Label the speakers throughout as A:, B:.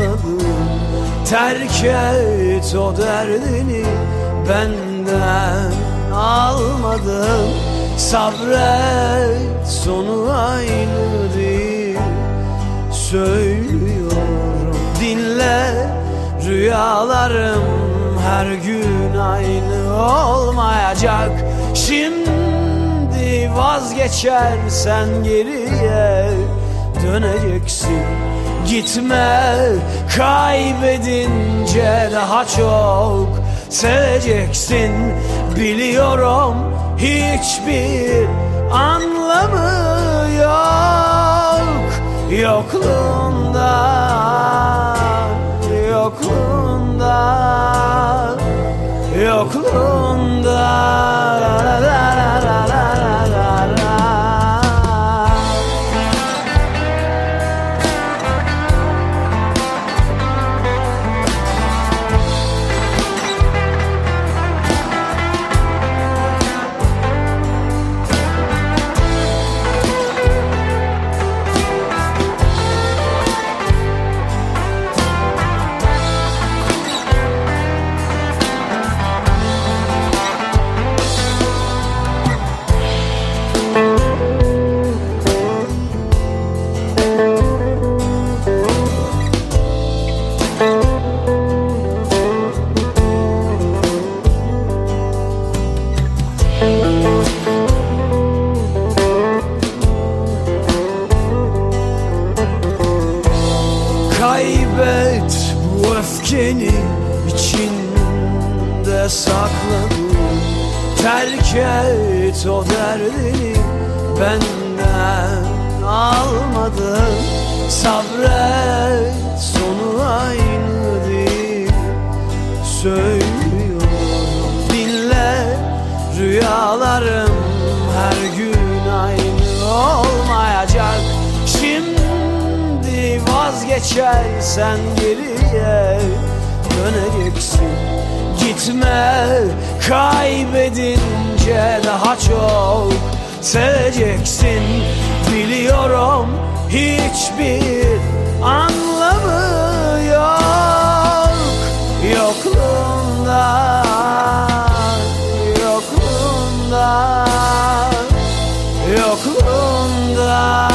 A: sakladın Terk et o derdini benden almadın. Sabret sonu aynı değil. Söylüyorum dinle. Rüyalarım her gün aynı olmayacak. Şimdi vazgeçersen geriye döneceksin Gitme. Kaybedince daha çok seveceksin. Biliyorum hiçbir anlamı yok. Yokluğunda, yokluğunda, yokluğunda vazgeçersen geriye döneceksin Gitme kaybedince daha çok seveceksin. Biliyorum hiçbir anlamı yok. Yokluğunda, yokluğunda, yokluğunda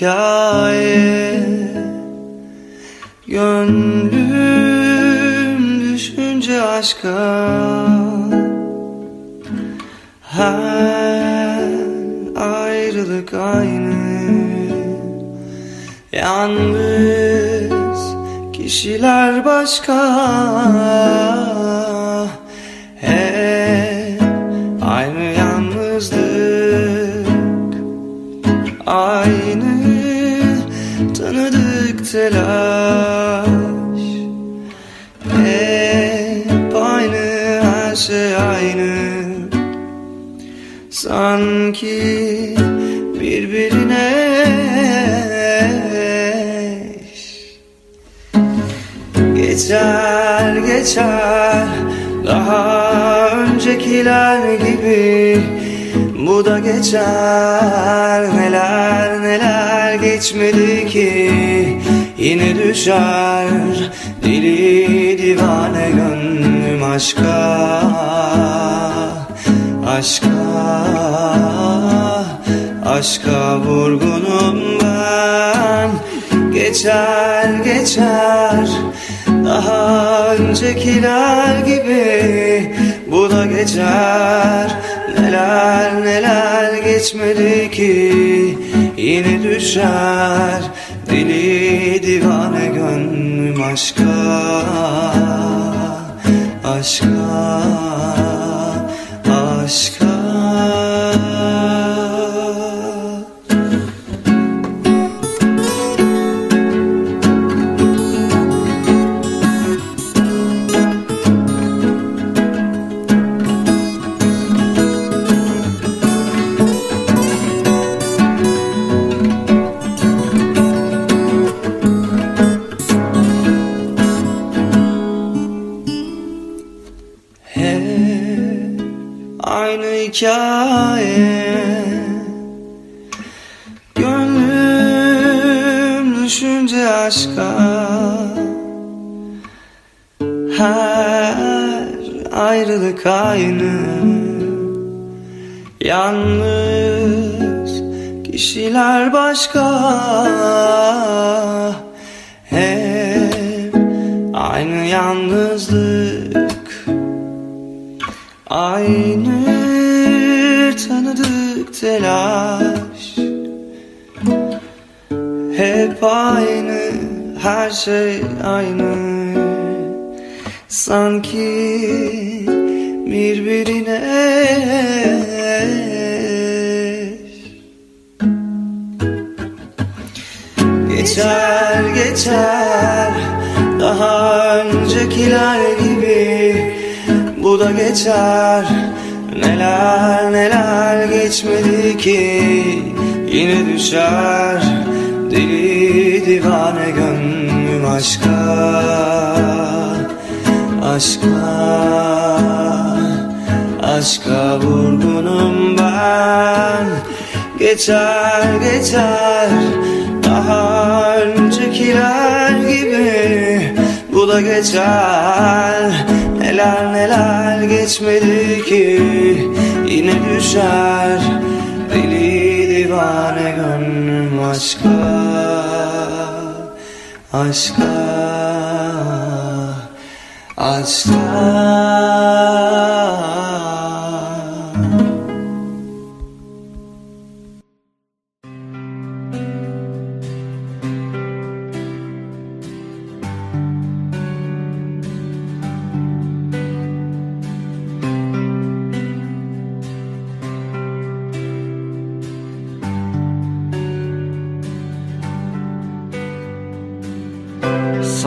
B: Yeah. Divane gönlüm aşka Aşka Aşka vurgunum ben. Geçer geçer Daha öncekiler gibi Bu da geçer. Neler neler geçmedi ki Yine düşer. Deli divane gönlüm Aşka Aşka hikaye. Gönlüm düşünce aşka. Her ayrılık aynı. Yalnız kişiler başka. Hep aynı yalnızlık. Aynı telaş. Hep aynı her şey aynı. Sanki birbirine Geçer geçer daha öncekiler gibi. Bu da geçer neler neler geçmedi ki? Yine düşer deli divane gönlüm aşka Aşka Aşka vurgunum ben. Geçer geçer Daha öncekiler gibi. Bu da geçer Neler neler geçmedi ki? Yine düşer Deli divane gönlüm aşka Aşka Aşka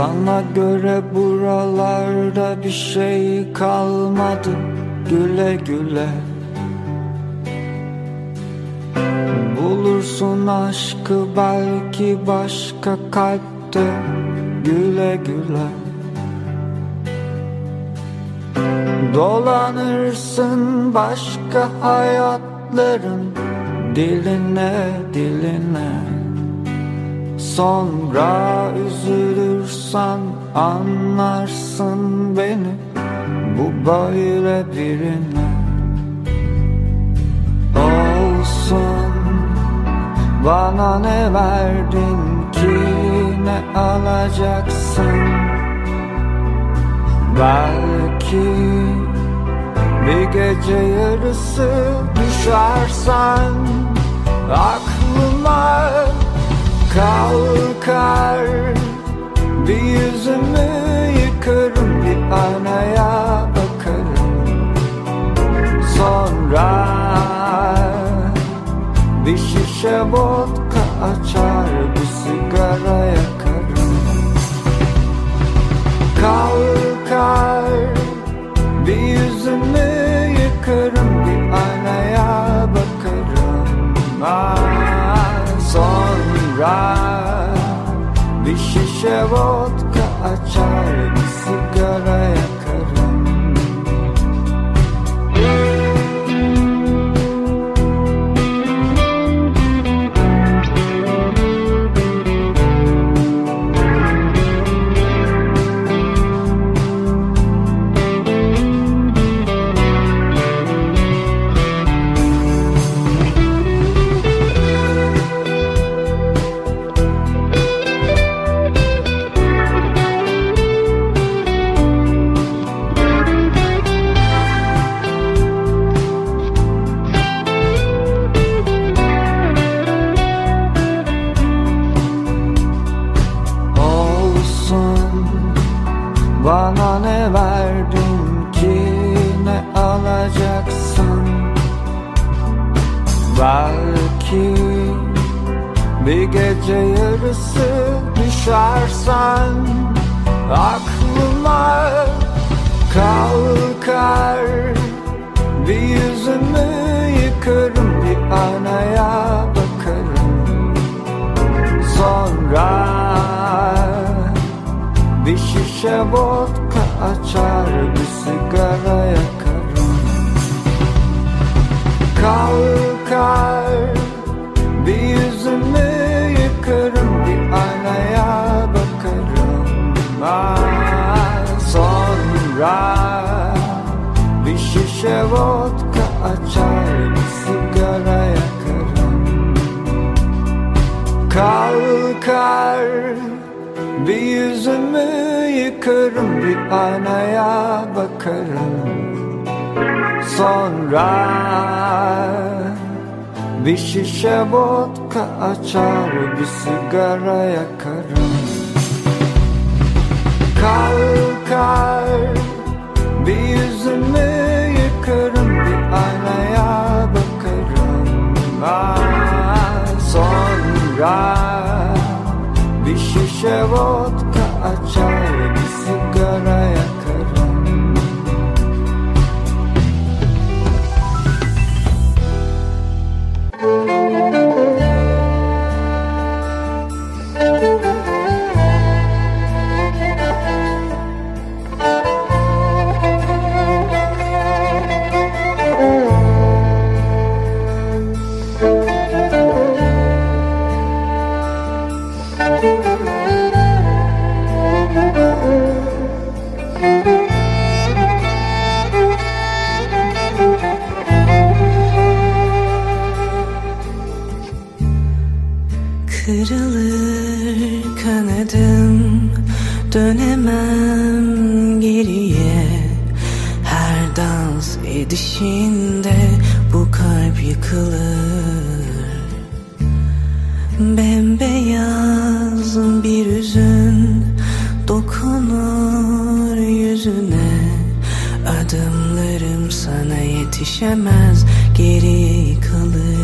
C: Sana göre buralarda bir şey kalmadı. Güle güle. Bulursun aşkı belki başka kalpte. Güle güle. Dolanırsın başka hayatların diline diline. Sonra üzülürsen anlarsın beni Bu böyle birine. Olsun bana ne verdin ki ne alacaksın? Belki bir gece yarısı düşersen aklıma kalkar Bir yüzümü yıkarım bir aynaya bakarım. Sonra bir şişe vodka açar bir sigara yakarım. Kalkar bir yüzümü şişe vodka açar bir sigara yıkarım bir aynaya bakarım. Sonra bir şişe vodka açar bir sigara yakarım. Kalkar bir yüzümü yıkarım bir aynaya bakarım. Sonra bir şişe vodka açar bir sigara yakarım. Kalkar bir yüzümü yıkarım bir aynaya bakarım. Ah, Sonra bir şişe vodka
D: yüzüne Adımlarım sana yetişemez Geri kalır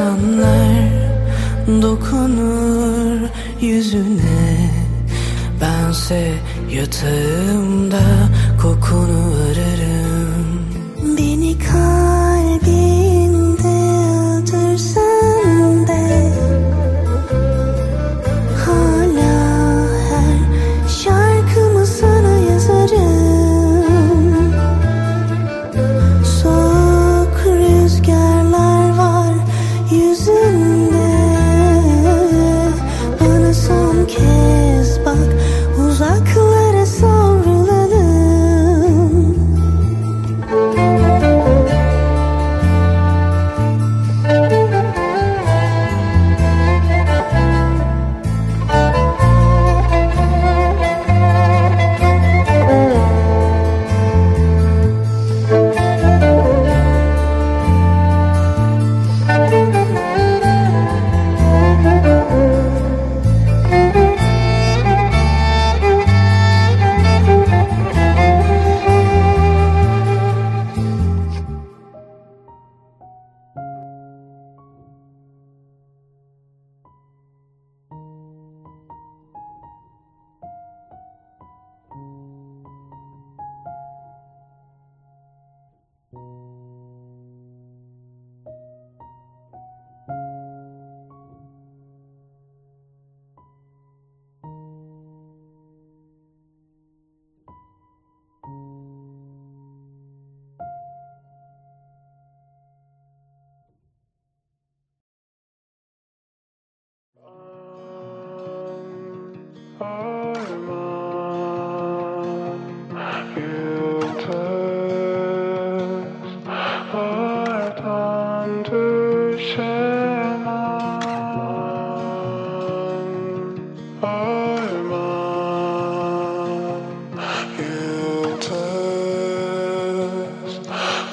D: insanlar dokunur yüzüne. Bense yatağımda kokunu ararım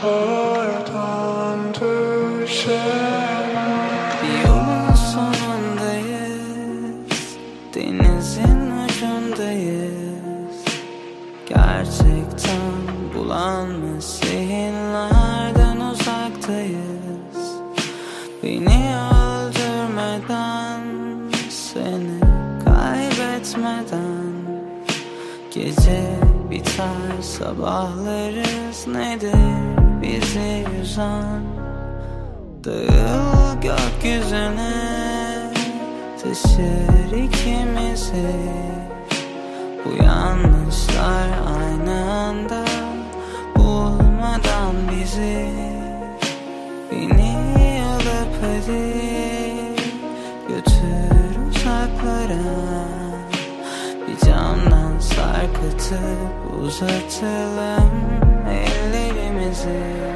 D: oradan düşemem Yolun sonundayız Denizin ucundayız. Gerçekten bulan mesihlerden uzaktayız. Beni öldürmeden Seni kaybetmeden. Gece biter sabahlarız nedir? bizi yüzen Dağıl gökyüzüne Taşır ikimizi Bu yanlışlar aynı anda Bulmadan bizi Beni alıp hadi Götür
E: uzaklara
A: Bir camdan sarkıtıp uzatalım Jesus.